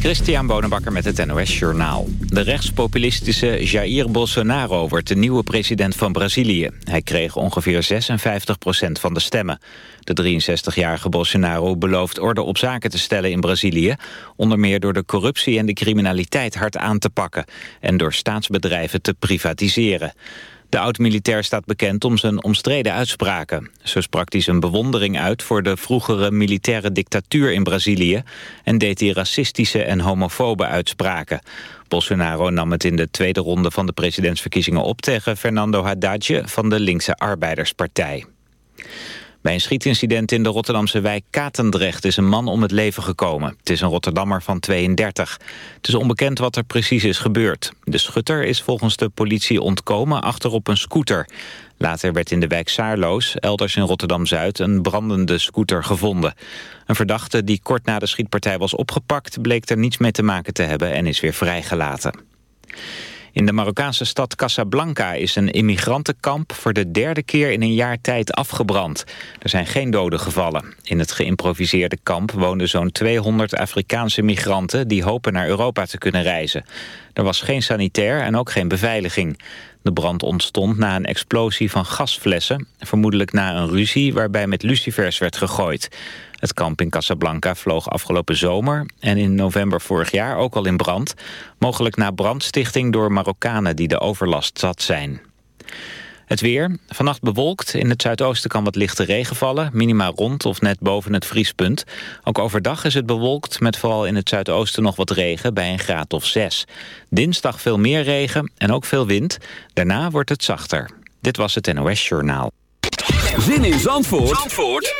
Christian Bonenbakker met het NOS Journaal. De rechtspopulistische Jair Bolsonaro wordt de nieuwe president van Brazilië. Hij kreeg ongeveer 56% van de stemmen. De 63-jarige Bolsonaro belooft orde op zaken te stellen in Brazilië... onder meer door de corruptie en de criminaliteit hard aan te pakken... en door staatsbedrijven te privatiseren. De oud-militair staat bekend om zijn omstreden uitspraken. Zo sprak hij zijn bewondering uit voor de vroegere militaire dictatuur in Brazilië... en deed hij racistische en homofobe uitspraken. Bolsonaro nam het in de tweede ronde van de presidentsverkiezingen op... tegen Fernando Haddad van de linkse Arbeiderspartij. Bij een schietincident in de Rotterdamse wijk Katendrecht is een man om het leven gekomen. Het is een Rotterdammer van 32. Het is onbekend wat er precies is gebeurd. De schutter is volgens de politie ontkomen achterop een scooter. Later werd in de wijk Saarloos, elders in Rotterdam-Zuid, een brandende scooter gevonden. Een verdachte die kort na de schietpartij was opgepakt... bleek er niets mee te maken te hebben en is weer vrijgelaten. In de Marokkaanse stad Casablanca is een immigrantenkamp voor de derde keer in een jaar tijd afgebrand. Er zijn geen doden gevallen. In het geïmproviseerde kamp woonden zo'n 200 Afrikaanse migranten die hopen naar Europa te kunnen reizen. Er was geen sanitair en ook geen beveiliging. De brand ontstond na een explosie van gasflessen, vermoedelijk na een ruzie waarbij met lucifers werd gegooid. Het kamp in Casablanca vloog afgelopen zomer en in november vorig jaar ook al in brand. Mogelijk na brandstichting door Marokkanen die de overlast zat zijn. Het weer. Vannacht bewolkt. In het zuidoosten kan wat lichte regen vallen. Minima rond of net boven het vriespunt. Ook overdag is het bewolkt met vooral in het zuidoosten nog wat regen bij een graad of 6. Dinsdag veel meer regen en ook veel wind. Daarna wordt het zachter. Dit was het NOS Journaal. Zin in Zandvoort, Zandvoort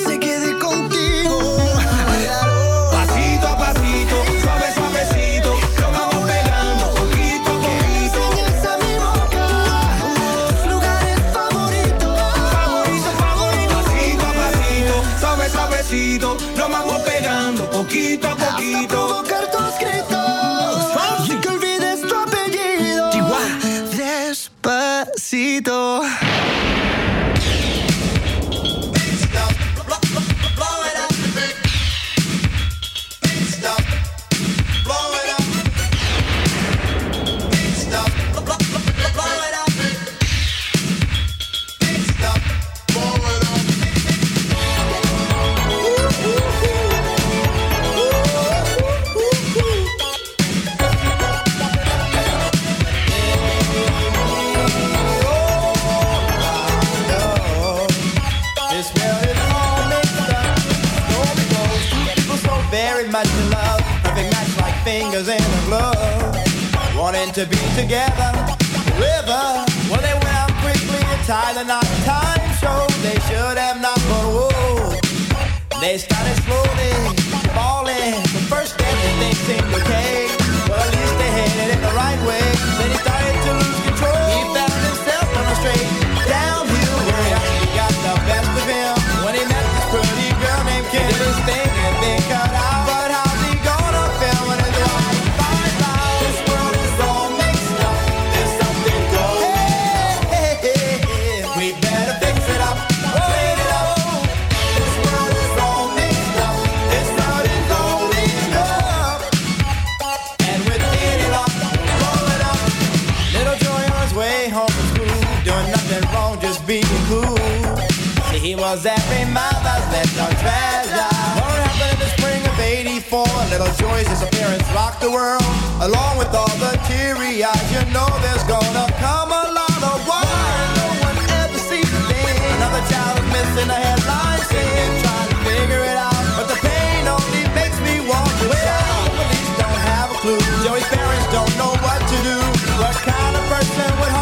to be together, forever. Well, they went out quickly and tied the knot. Time showed they should have not, but whoa. They started the joys his appearance rocked the world. Along with all the teary eyes, you know there's gonna come a lot of why No one ever sees a thing. Another child is missing a headline saying, Trying to figure it out. But the pain only makes me want to shout. Police don't have a clue. Joey's parents don't know what to do. What kind of person would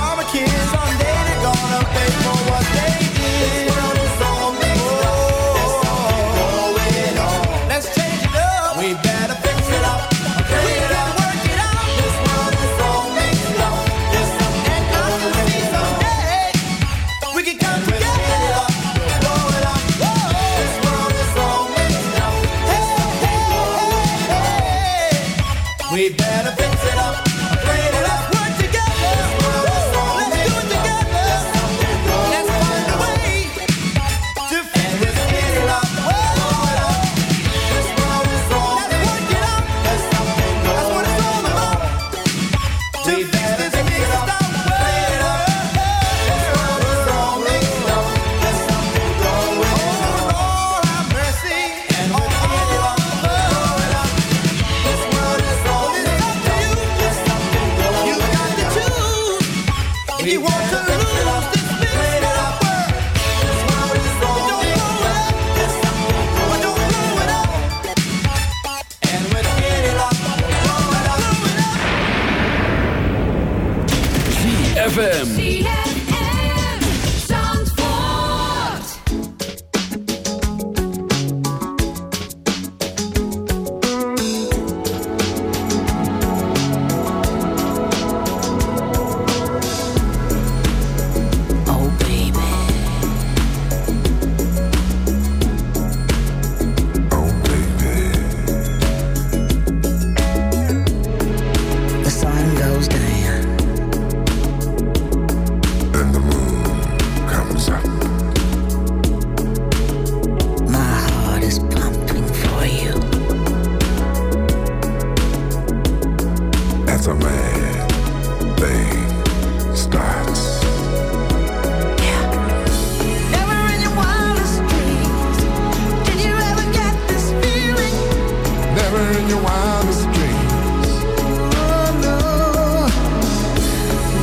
a man thing starts. Never in your wildest dreams. Oh no.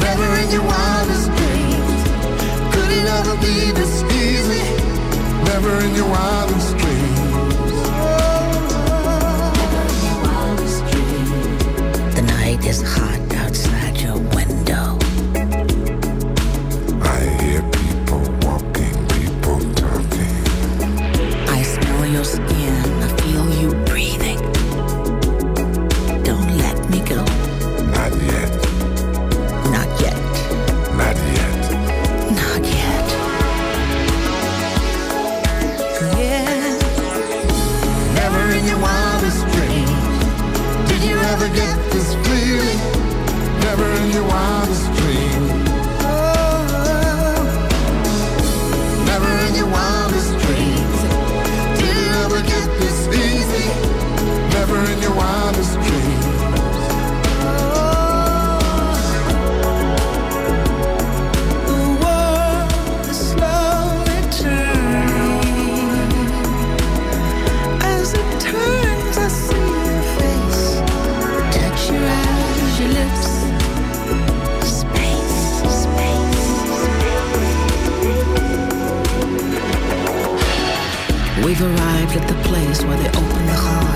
Never in your wildest dreams. Could it ever be this easy? Never in your wildest place where they open the heart.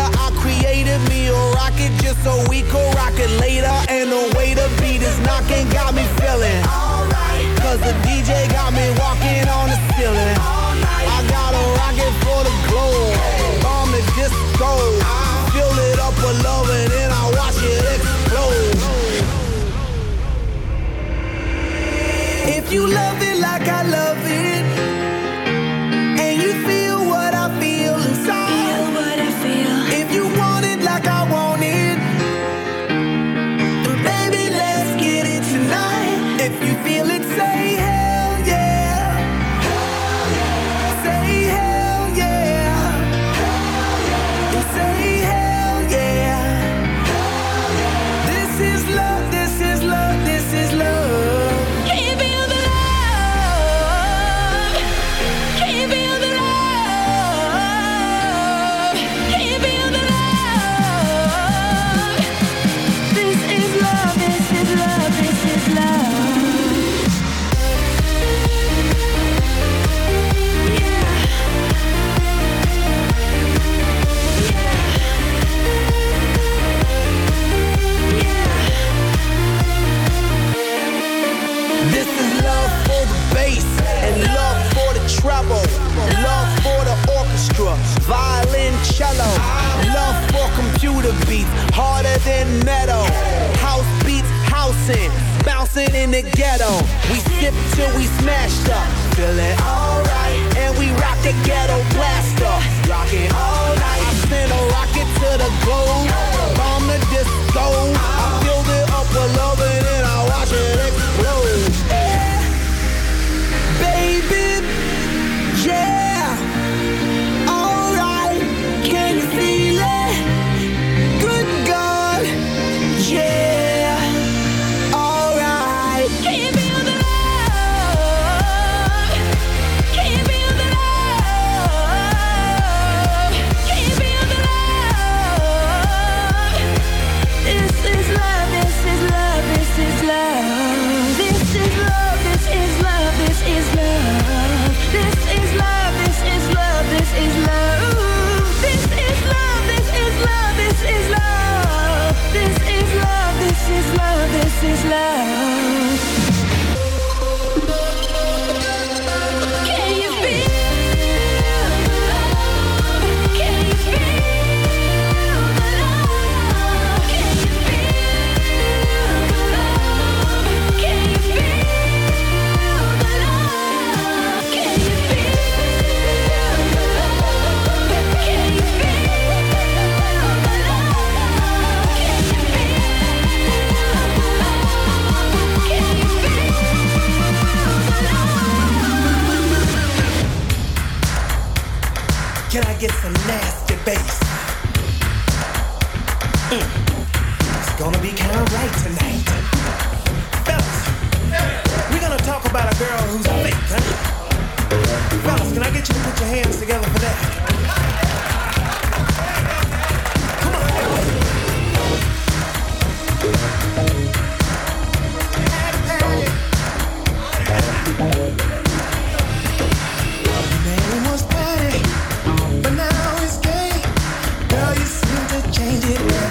later. I created me a rocket just so we could rock it later. And the way the beat is knocking got me feeling alright. Cause the DJ got me walking on the ceiling. All night. I got a rocket for the globe. Hey. Bomb the disco. Fill it up with love and then I watch it explode. If you love it like I love it in the ghetto. We sip till we smashed up. Feeling alright. And we rock the ghetto blaster. Rockin' all night. I send a rocket to the globe. Bomb the disco. I filled it up with love.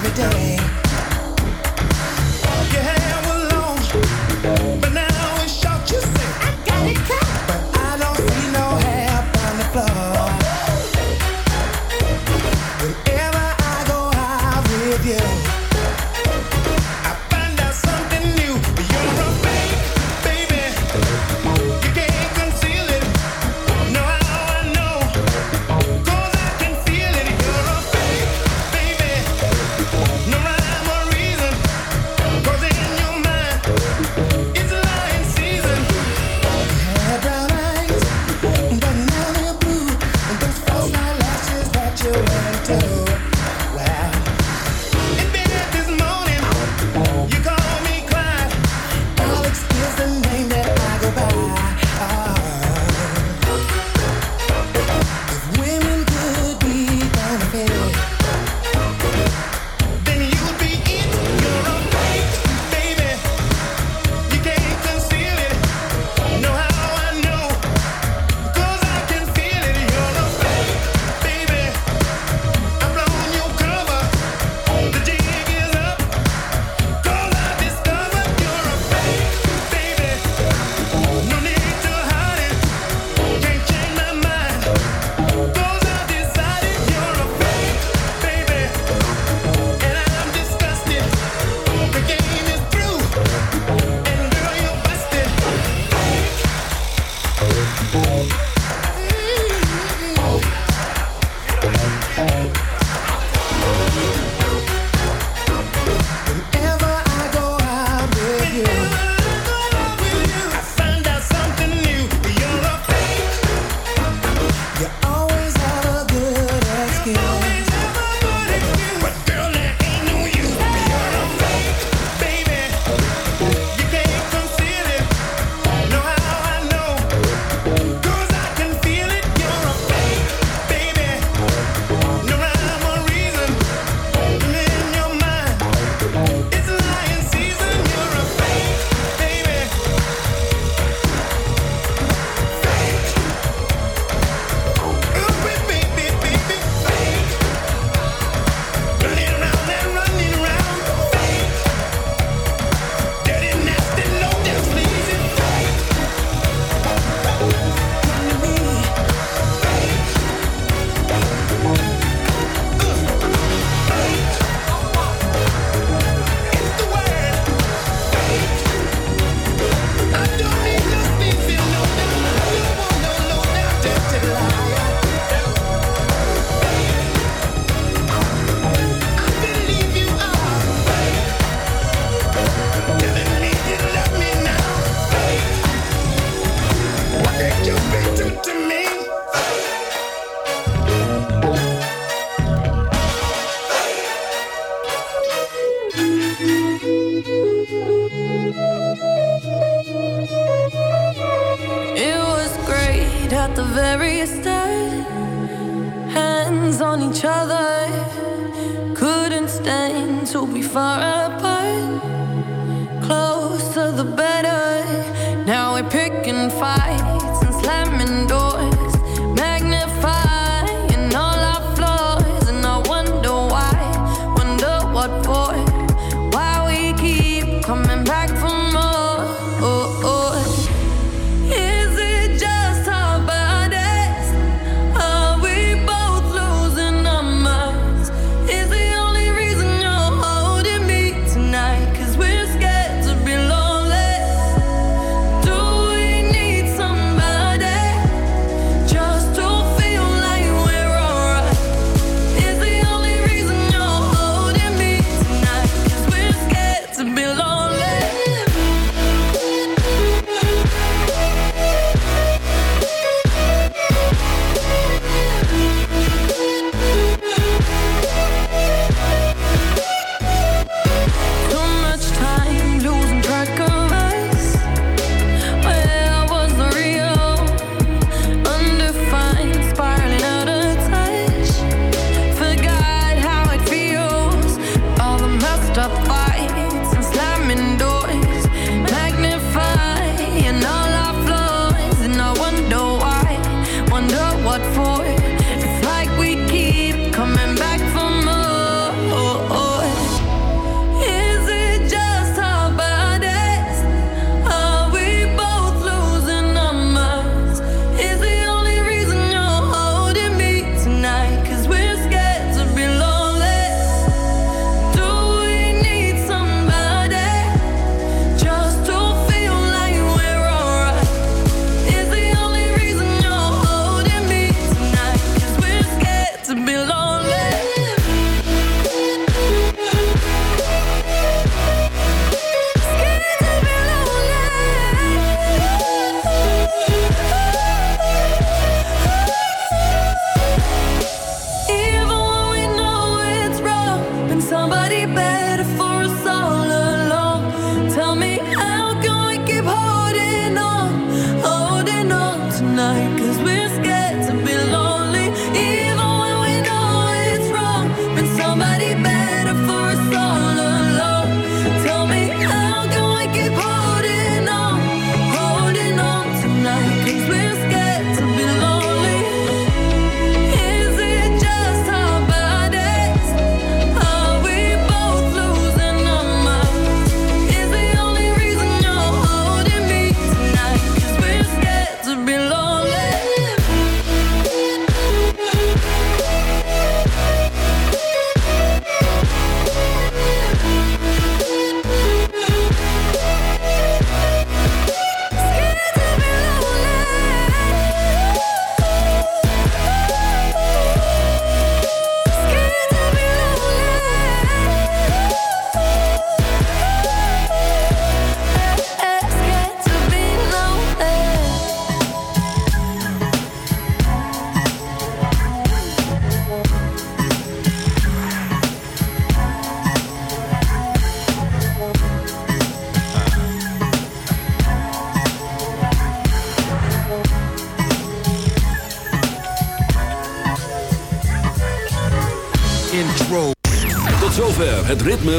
every day.